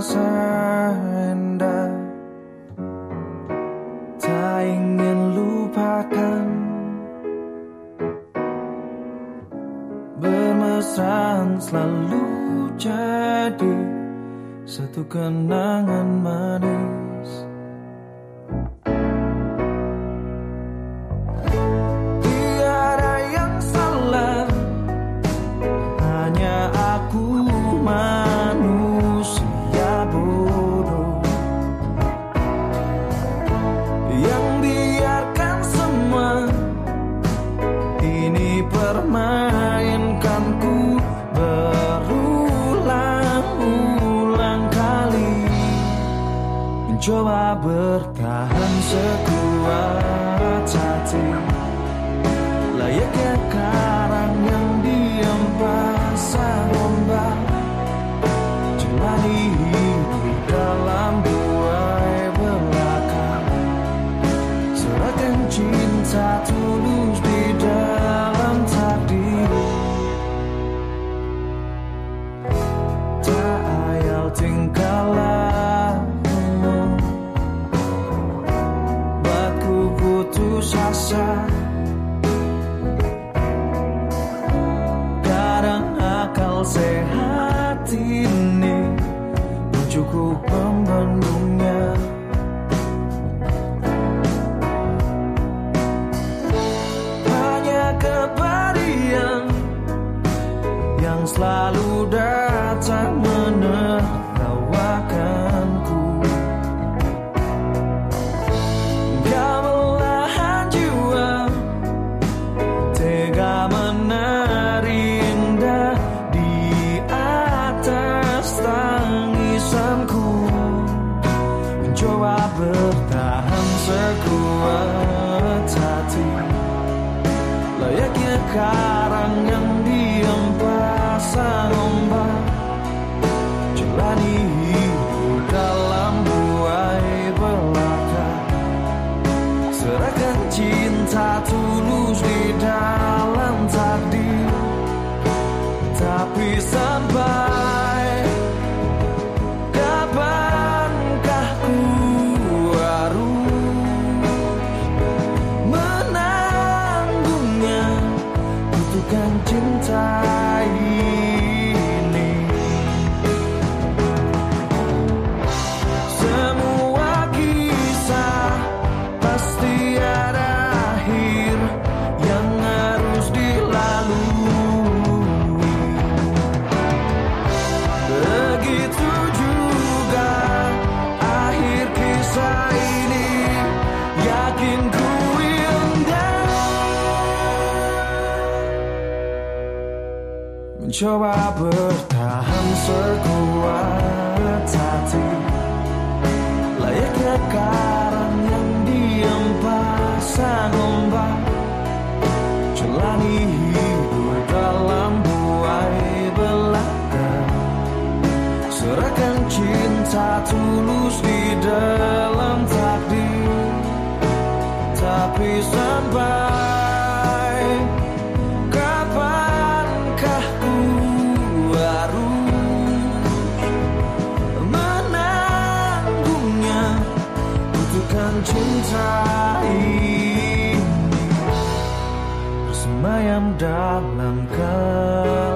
terasa indah Tak ingin lupakan Bermesraan selalu jadi Satu kenangan manis Ini permainkanku Berulang-ulang kali. Mencoba bertahan sekuat hati asa Kadang akal sehat ini belum cukup membendungnya Hanya kepadian yang selalu datang menertawakanku cinta tulus di dalam takdir Tapi sampai Kapankah ku harus Menanggungnya? Butuhkan cinta Coba bertahan sekuat hati. Layaknya karang yang diempasan ombak. Jalani hidup dalam buai belaka. Serahkan cinta tulus di dalam takdir. Tapi sampai mencintai. Bersemayam dalam kau.